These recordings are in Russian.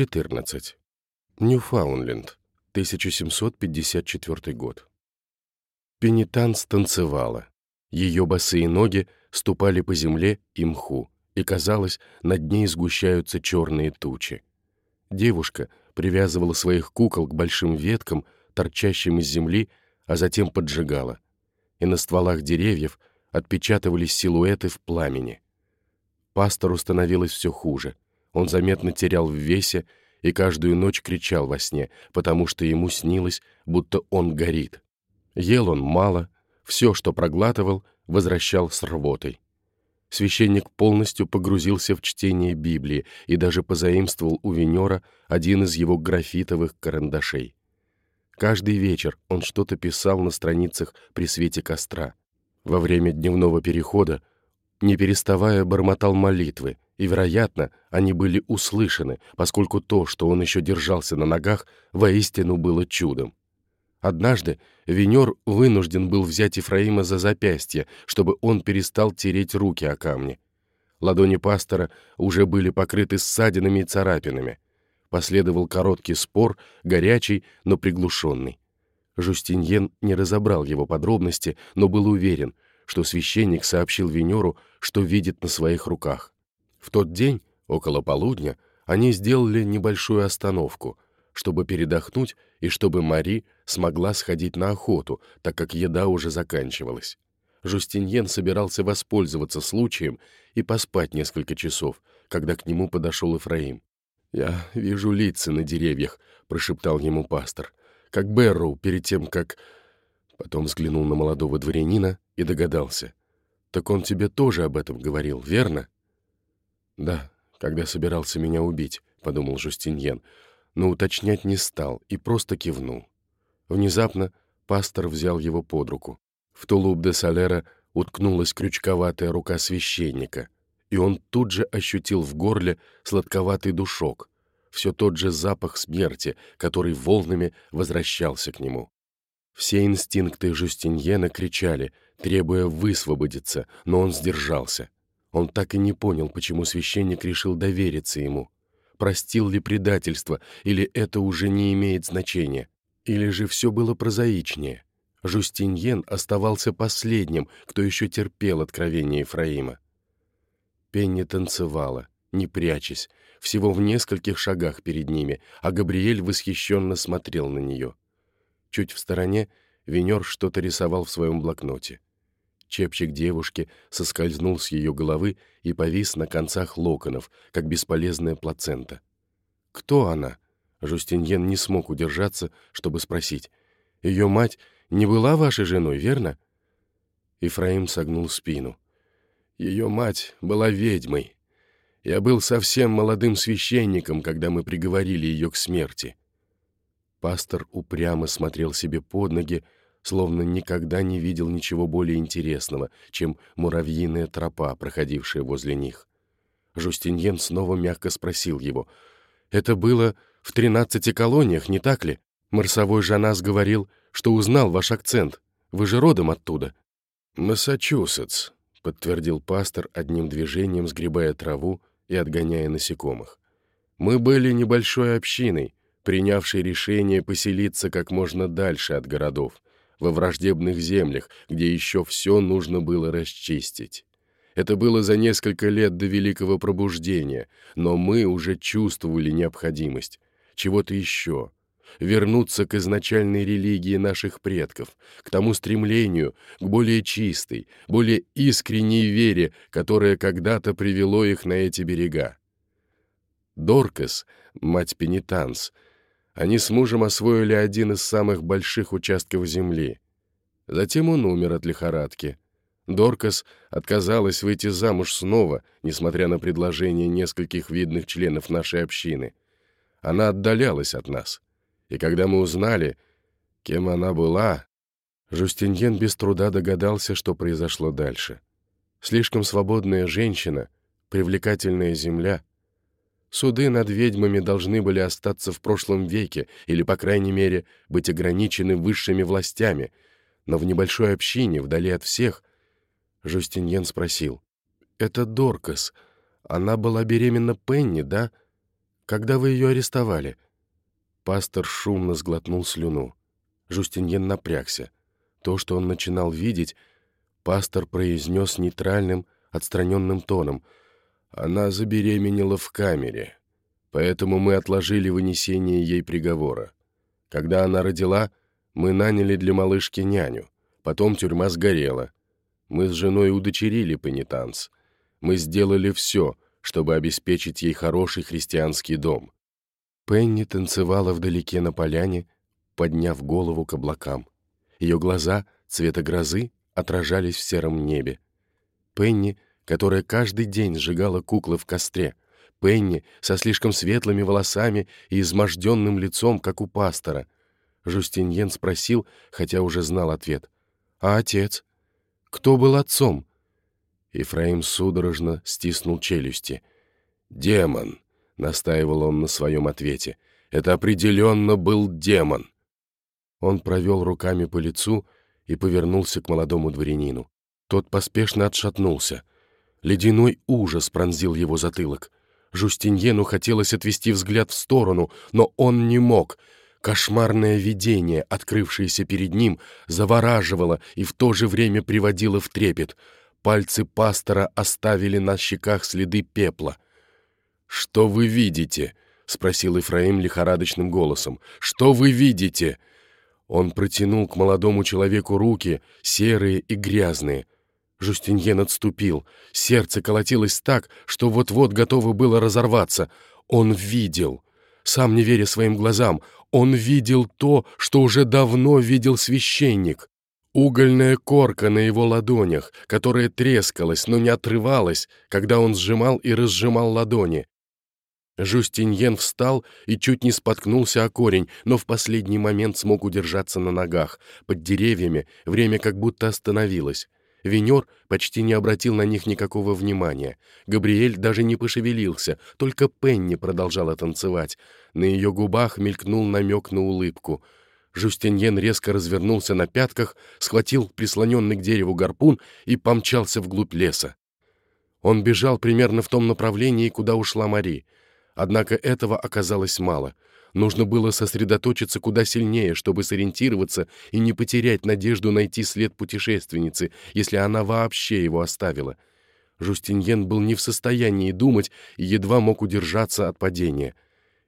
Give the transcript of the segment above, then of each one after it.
14. Ньюфаундленд, 1754 год. Пенитанс танцевала. Ее босые ноги ступали по земле и мху, и, казалось, над ней сгущаются черные тучи. Девушка привязывала своих кукол к большим веткам, торчащим из земли, а затем поджигала. И на стволах деревьев отпечатывались силуэты в пламени. Пастору становилось все хуже — он заметно терял в весе и каждую ночь кричал во сне, потому что ему снилось, будто он горит. Ел он мало, все, что проглатывал, возвращал с рвотой. Священник полностью погрузился в чтение Библии и даже позаимствовал у Венера один из его графитовых карандашей. Каждый вечер он что-то писал на страницах при свете костра. Во время дневного перехода, не переставая, бормотал молитвы, и, вероятно, они были услышаны, поскольку то, что он еще держался на ногах, воистину было чудом. Однажды Венер вынужден был взять Ефраима за запястье, чтобы он перестал тереть руки о камни. Ладони пастора уже были покрыты ссадинами и царапинами. Последовал короткий спор, горячий, но приглушенный. Жустиньен не разобрал его подробности, но был уверен, что священник сообщил Венеру, что видит на своих руках. В тот день, около полудня, они сделали небольшую остановку, чтобы передохнуть и чтобы Мари смогла сходить на охоту, так как еда уже заканчивалась. Жустиньен собирался воспользоваться случаем и поспать несколько часов, когда к нему подошел Ифраим. «Я вижу лица на деревьях», — прошептал ему пастор, «как Берроу перед тем, как...» Потом взглянул на молодого дворянина и догадался. «Так он тебе тоже об этом говорил, верно?» «Да, когда собирался меня убить», — подумал Жустиньен, но уточнять не стал и просто кивнул. Внезапно пастор взял его под руку. В тулуп де Солера уткнулась крючковатая рука священника, и он тут же ощутил в горле сладковатый душок, все тот же запах смерти, который волнами возвращался к нему. Все инстинкты Жустиньена кричали, требуя высвободиться, но он сдержался — он так и не понял, почему священник решил довериться ему. Простил ли предательство, или это уже не имеет значения? Или же все было прозаичнее? Жустиньен оставался последним, кто еще терпел откровение Ефраима. Пенни танцевала, не прячась, всего в нескольких шагах перед ними, а Габриэль восхищенно смотрел на нее. Чуть в стороне Венер что-то рисовал в своем блокноте. Чепчик девушки соскользнул с ее головы и повис на концах локонов, как бесполезная плацента. «Кто она?» Жустиньен не смог удержаться, чтобы спросить. «Ее мать не была вашей женой, верно?» Ифраим согнул спину. «Ее мать была ведьмой. Я был совсем молодым священником, когда мы приговорили ее к смерти». Пастор упрямо смотрел себе под ноги, словно никогда не видел ничего более интересного, чем муравьиная тропа, проходившая возле них. Жустиньен снова мягко спросил его. «Это было в тринадцати колониях, не так ли? Марсовой Жанас говорил, что узнал ваш акцент. Вы же родом оттуда». «Массачусетс», — подтвердил пастор одним движением, сгребая траву и отгоняя насекомых. «Мы были небольшой общиной, принявшей решение поселиться как можно дальше от городов, во враждебных землях, где еще все нужно было расчистить. Это было за несколько лет до Великого Пробуждения, но мы уже чувствовали необходимость чего-то еще, вернуться к изначальной религии наших предков, к тому стремлению, к более чистой, более искренней вере, которая когда-то привело их на эти берега. Доркас, мать Пенитанс, — они с мужем освоили один из самых больших участков земли. Затем он умер от лихорадки. Доркас отказалась выйти замуж снова, несмотря на предложение нескольких видных членов нашей общины. Она отдалялась от нас. И когда мы узнали, кем она была, Жустиньен без труда догадался, что произошло дальше. Слишком свободная женщина, привлекательная земля — Суды над ведьмами должны были остаться в прошлом веке или, по крайней мере, быть ограничены высшими властями, но в небольшой общине, вдали от всех, Жустиньен спросил. «Это Доркас. Она была беременна Пенни, да?» Когда вы ее арестовали?» Пастор шумно сглотнул слюну. Жустиньен напрягся. То, что он начинал видеть, пастор произнес нейтральным, отстраненным тоном. «Она забеременела в камере, поэтому мы отложили вынесение ей приговора. Когда она родила, мы наняли для малышки няню. Потом тюрьма сгорела. Мы с женой удочерили пенитанс. Мы сделали все, чтобы обеспечить ей хороший христианский дом». Пенни танцевала вдалеке на поляне, подняв голову к облакам. Ее глаза, цвета грозы, отражались в сером небе. Пенни, которая каждый день сжигала куклы в костре. Пенни со слишком светлыми волосами и изможденным лицом, как у пастора. Жустиньен спросил, хотя уже знал ответ. «А отец? Кто был отцом?» Ифраим судорожно стиснул челюсти. «Демон», — настаивал он на своем ответе. «Это определенно был демон». Он провел руками по лицу и повернулся к молодому дворянину. Тот поспешно отшатнулся. Ледяной ужас пронзил его затылок. Жустиньену хотелось отвести взгляд в сторону, но он не мог. Кошмарное видение, открывшееся перед ним, завораживало и в то же время приводило в трепет. Пальцы пастора оставили на щеках следы пепла. «Что вы видите?» — спросил Ифраим лихорадочным голосом. «Что вы видите?» Он протянул к молодому человеку руки, серые и грязные. Жустиньен отступил. Сердце колотилось так, что вот-вот готово было разорваться. Он видел. Сам не веря своим глазам, он видел то, что уже давно видел священник. Угольная корка на его ладонях, которая трескалась, но не отрывалась, когда он сжимал и разжимал ладони. Жустиньен встал и чуть не споткнулся о корень, но в последний момент смог удержаться на ногах. Под деревьями время как будто остановилось. Венер почти не обратил на них никакого внимания. Габриэль даже не пошевелился, только Пенни продолжала танцевать. На ее губах мелькнул намек на улыбку. Жустиньен резко развернулся на пятках, схватил прислоненный к дереву гарпун и помчался вглубь леса. Он бежал примерно в том направлении, куда ушла Мари — Однако этого оказалось мало. Нужно было сосредоточиться куда сильнее, чтобы сориентироваться и не потерять надежду найти след путешественницы, если она вообще его оставила. Жустиньен был не в состоянии думать и едва мог удержаться от падения.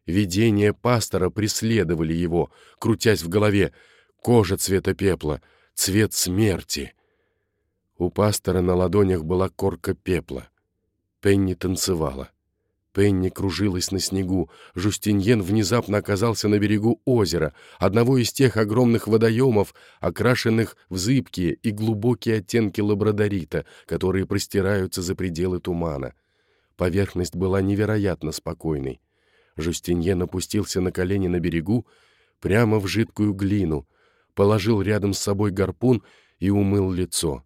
Видения пастора преследовали его, крутясь в голове. Кожа цвета пепла, цвет смерти. У пастора на ладонях была корка пепла. Пенни танцевала. Пенни кружилась на снегу. Жустиньен внезапно оказался на берегу озера, одного из тех огромных водоемов, окрашенных в зыбкие и глубокие оттенки лабрадорита, которые простираются за пределы тумана. Поверхность была невероятно спокойной. Жустиньен опустился на колени на берегу, прямо в жидкую глину, положил рядом с собой гарпун и умыл лицо.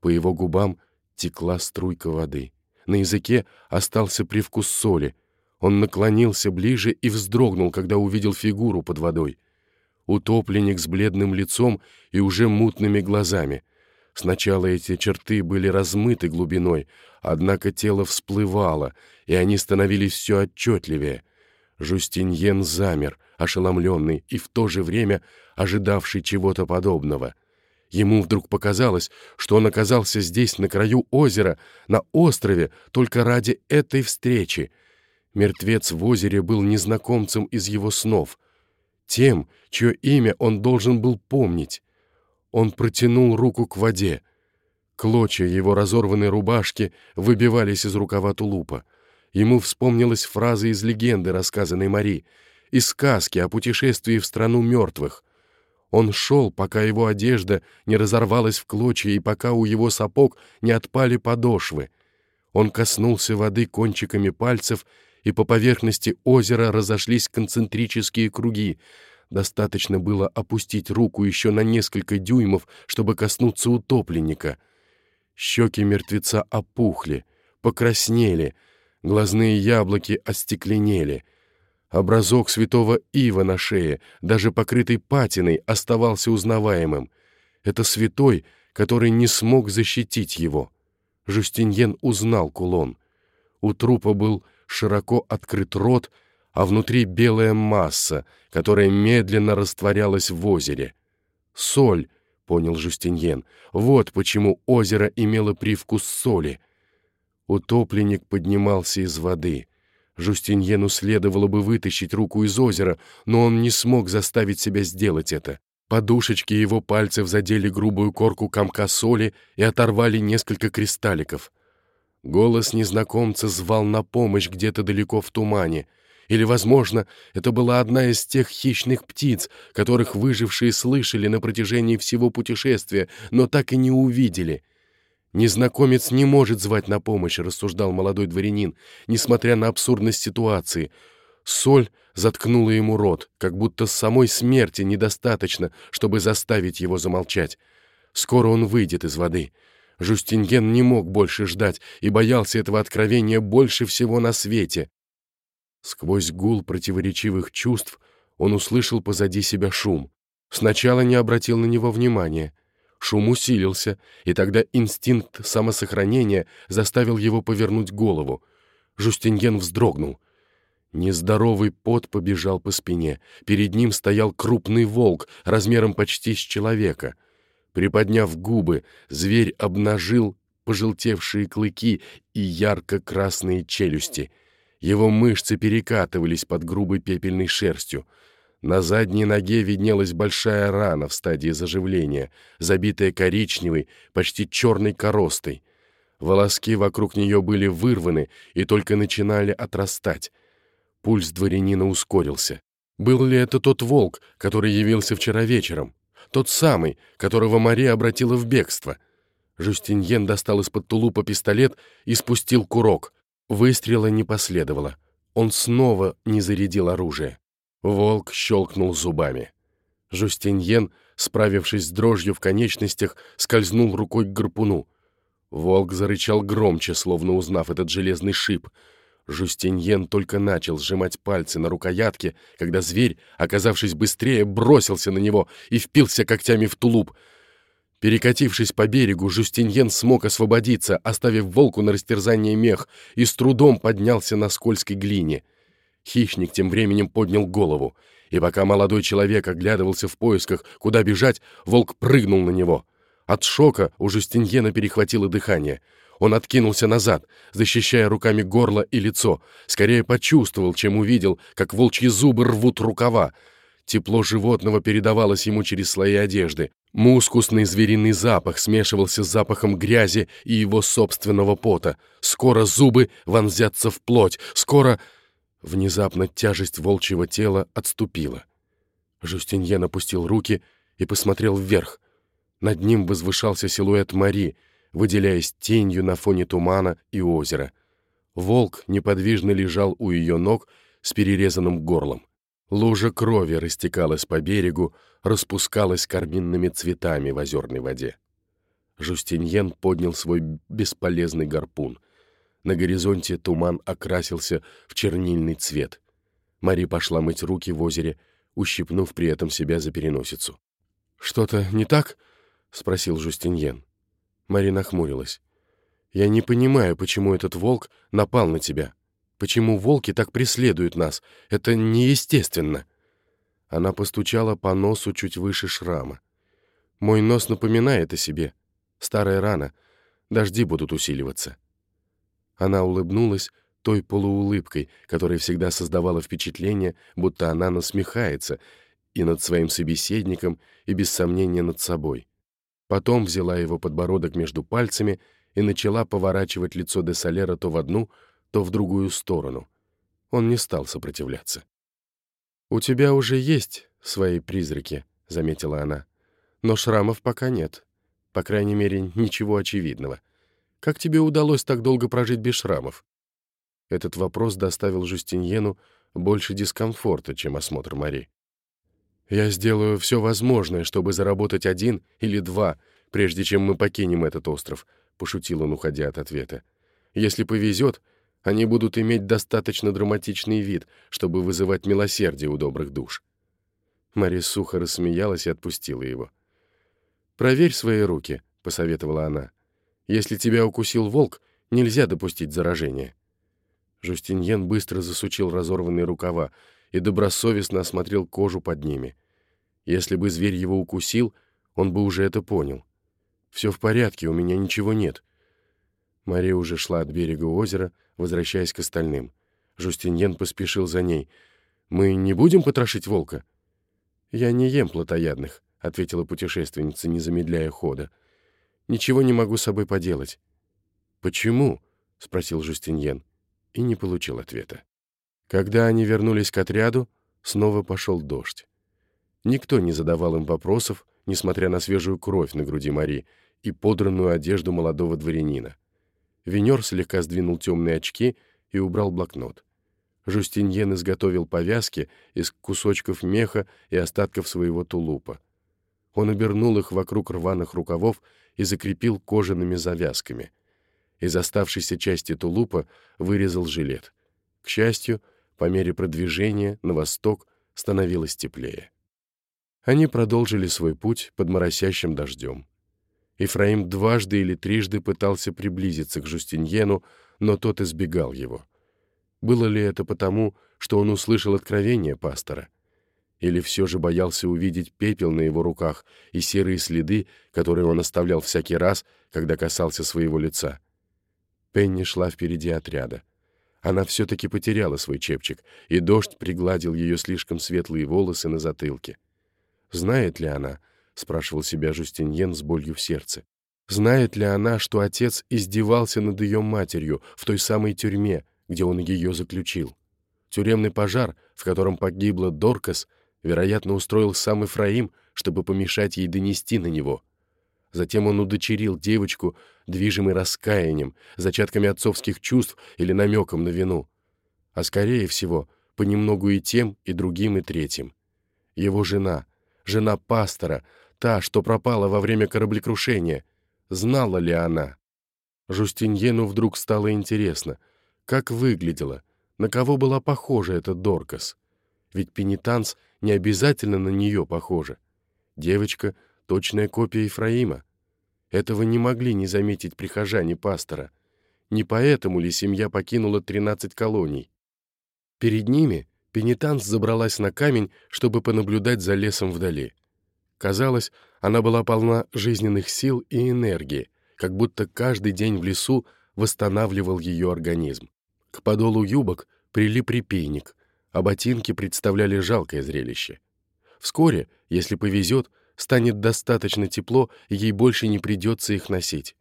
По его губам текла струйка воды. На языке остался привкус соли. Он наклонился ближе и вздрогнул, когда увидел фигуру под водой. Утопленник с бледным лицом и уже мутными глазами. Сначала эти черты были размыты глубиной, однако тело всплывало, и они становились все отчетливее. Жустиньен замер, ошеломленный и в то же время ожидавший чего-то подобного — Ему вдруг показалось, что он оказался здесь, на краю озера, на острове, только ради этой встречи. Мертвец в озере был незнакомцем из его снов, тем, чье имя он должен был помнить. Он протянул руку к воде. Клочья его разорванной рубашки выбивались из рукава тулупа. Ему вспомнилась фраза из легенды, рассказанной Мари, из сказки о путешествии в страну мертвых — он шел, пока его одежда не разорвалась в клочья и пока у его сапог не отпали подошвы. Он коснулся воды кончиками пальцев, и по поверхности озера разошлись концентрические круги. Достаточно было опустить руку еще на несколько дюймов, чтобы коснуться утопленника. Щеки мертвеца опухли, покраснели, глазные яблоки остекленели — Образок святого Ива на шее, даже покрытый патиной, оставался узнаваемым. Это святой, который не смог защитить его. Жустиньен узнал кулон. У трупа был широко открыт рот, а внутри белая масса, которая медленно растворялась в озере. «Соль», — понял Жустиньен, — «вот почему озеро имело привкус соли». Утопленник поднимался из воды. Жустиньену следовало бы вытащить руку из озера, но он не смог заставить себя сделать это. Подушечки его пальцев задели грубую корку комка соли и оторвали несколько кристалликов. Голос незнакомца звал на помощь где-то далеко в тумане. Или, возможно, это была одна из тех хищных птиц, которых выжившие слышали на протяжении всего путешествия, но так и не увидели. «Незнакомец не может звать на помощь», — рассуждал молодой дворянин, несмотря на абсурдность ситуации — Соль заткнула ему рот, как будто самой смерти недостаточно, чтобы заставить его замолчать. Скоро он выйдет из воды. Жустинген не мог больше ждать и боялся этого откровения больше всего на свете. Сквозь гул противоречивых чувств он услышал позади себя шум. Сначала не обратил на него внимания. Шум усилился, и тогда инстинкт самосохранения заставил его повернуть голову. Жустинген вздрогнул. Нездоровый пот побежал по спине. Перед ним стоял крупный волк, размером почти с человека. Приподняв губы, зверь обнажил пожелтевшие клыки и ярко-красные челюсти. Его мышцы перекатывались под грубой пепельной шерстью. На задней ноге виднелась большая рана в стадии заживления, забитая коричневой, почти черной коростой. Волоски вокруг нее были вырваны и только начинали отрастать. Пульс дворянина ускорился. Был ли это тот волк, который явился вчера вечером? Тот самый, которого Мария обратила в бегство? Жустиньен достал из-под тулупа пистолет и спустил курок. Выстрела не последовало. Он снова не зарядил оружие. Волк щелкнул зубами. Жустиньен, справившись с дрожью в конечностях, скользнул рукой к гарпуну. Волк зарычал громче, словно узнав этот железный шип — Жустиньен только начал сжимать пальцы на рукоятке, когда зверь, оказавшись быстрее, бросился на него и впился когтями в тулуп. Перекатившись по берегу, Жустиньен смог освободиться, оставив волку на растерзание мех, и с трудом поднялся на скользкой глине. Хищник тем временем поднял голову, и пока молодой человек оглядывался в поисках, куда бежать, волк прыгнул на него. От шока у Жустиньена перехватило дыхание — он откинулся назад, защищая руками горло и лицо. Скорее почувствовал, чем увидел, как волчьи зубы рвут рукава. Тепло животного передавалось ему через слои одежды. Мускусный звериный запах смешивался с запахом грязи и его собственного пота. Скоро зубы вонзятся в плоть. Скоро... Внезапно тяжесть волчьего тела отступила. Жустиньен опустил руки и посмотрел вверх. Над ним возвышался силуэт Мари — выделяясь тенью на фоне тумана и озера. Волк неподвижно лежал у ее ног с перерезанным горлом. Лужа крови растекалась по берегу, распускалась карминными цветами в озерной воде. Жустиньен поднял свой бесполезный гарпун. На горизонте туман окрасился в чернильный цвет. Мари пошла мыть руки в озере, ущипнув при этом себя за переносицу. «Что-то не так?» — спросил Жустиньен. Мари нахмурилась. «Я не понимаю, почему этот волк напал на тебя. Почему волки так преследуют нас? Это неестественно». Она постучала по носу чуть выше шрама. «Мой нос напоминает о себе. Старая рана. Дожди будут усиливаться». Она улыбнулась той полуулыбкой, которая всегда создавала впечатление, будто она насмехается и над своим собеседником, и без сомнения над собой. Потом взяла его подбородок между пальцами и начала поворачивать лицо де Солера то в одну, то в другую сторону. Он не стал сопротивляться. «У тебя уже есть свои призраки», — заметила она. «Но шрамов пока нет. По крайней мере, ничего очевидного. Как тебе удалось так долго прожить без шрамов?» Этот вопрос доставил Жустиньену больше дискомфорта, чем осмотр Мари. Я сделаю все возможное, чтобы заработать один или два, прежде чем мы покинем этот остров», — пошутил он, уходя от ответа. «Если повезет, они будут иметь достаточно драматичный вид, чтобы вызывать милосердие у добрых душ». Мария сухо рассмеялась и отпустила его. «Проверь свои руки», — посоветовала она. «Если тебя укусил волк, нельзя допустить заражения». Жустиньен быстро засучил разорванные рукава и добросовестно осмотрел кожу под ними. Если бы зверь его укусил, он бы уже это понял. «Все в порядке, у меня ничего нет». Мария уже шла от берега озера, возвращаясь к остальным. Жустиньен поспешил за ней. «Мы не будем потрошить волка?» «Я не ем плотоядных», — ответила путешественница, не замедляя хода. «Ничего не могу с собой поделать». «Почему?» — спросил Жустиньен и не получил ответа. Когда они вернулись к отряду, снова пошел дождь. Никто не задавал им вопросов, несмотря на свежую кровь на груди Мари и подранную одежду молодого дворянина. Венер слегка сдвинул темные очки и убрал блокнот. Жустиньен изготовил повязки из кусочков меха и остатков своего тулупа. Он обернул их вокруг рваных рукавов и закрепил кожаными завязками. Из оставшейся части тулупа вырезал жилет. К счастью, по мере продвижения на восток становилось теплее. Они продолжили свой путь под моросящим дождем. Ифраим дважды или трижды пытался приблизиться к Жустиньену, но тот избегал его. Было ли это потому, что он услышал откровение пастора? Или все же боялся увидеть пепел на его руках и серые следы, которые он оставлял всякий раз, когда касался своего лица? Пенни шла впереди отряда. Она все-таки потеряла свой чепчик, и дождь пригладил ее слишком светлые волосы на затылке. Знает ли она, — спрашивал себя Жустиньен с болью в сердце, знает ли она, что отец издевался над ее матерью в той самой тюрьме, где он ее заключил. Тюремный пожар, в котором погибла Доркас, вероятно, устроил сам Ифраим, чтобы помешать ей донести на него. Затем он удочерил девочку, движимый раскаянием, зачатками отцовских чувств или намеком на вину. А скорее всего, понемногу и тем, и другим, и третьим. Его жена, жена пастора, та, что пропала во время кораблекрушения, знала ли она? Жустиньену вдруг стало интересно — как выглядела, на кого была похожа эта Доркас. Ведь пенитанс не обязательно на нее похожа. Девочка — точная копия Ефраима. Этого не могли не заметить прихожане пастора. Не поэтому ли семья покинула 13 колоний? Перед ними пенитанс забралась на камень, чтобы понаблюдать за лесом вдали. Казалось, она была полна жизненных сил и энергии, как будто каждый день в лесу восстанавливал ее организм. К подолу юбок прилип репейник, а ботинки представляли жалкое зрелище. Вскоре, если повезет, станет достаточно тепло, и ей больше не придется их носить.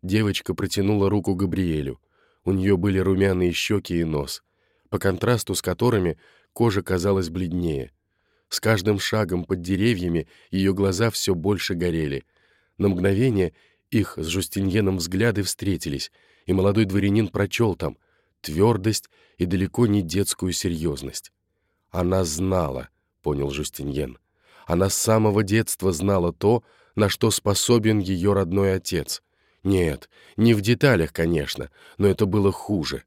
Девочка протянула руку Габриэлю. У нее были румяные щеки и нос, по контрасту с которыми кожа казалась бледнее. С каждым шагом под деревьями ее глаза все больше горели. На мгновение их с Жустиньеном взгляды встретились, и молодой дворянин прочел там — твердость и далеко не детскую серьезность. Она знала, понял Жустиньен. Она с самого детства знала то, на что способен ее родной отец. Нет, не в деталях, конечно, но это было хуже.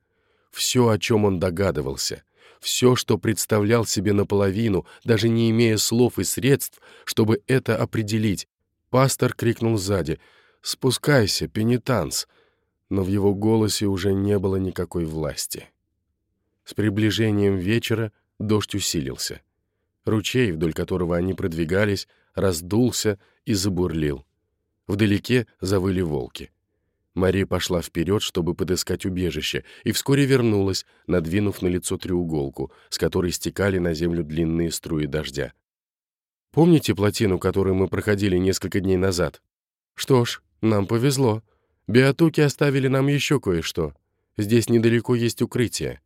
Все, о чем он догадывался, все, что представлял себе наполовину, даже не имея слов и средств, чтобы это определить. Пастор крикнул сзади «Спускайся, пенитанс!» Но в его голосе уже не было никакой власти. С приближением вечера дождь усилился. Ручей, вдоль которого они продвигались, раздулся и забурлил. Вдалеке завыли волки. Мария пошла вперед, чтобы подыскать убежище, и вскоре вернулась, надвинув на лицо треуголку, с которой стекали на землю длинные струи дождя. «Помните плотину, которую мы проходили несколько дней назад? Что ж, нам повезло. Биотуки оставили нам еще кое-что. Здесь недалеко есть укрытие.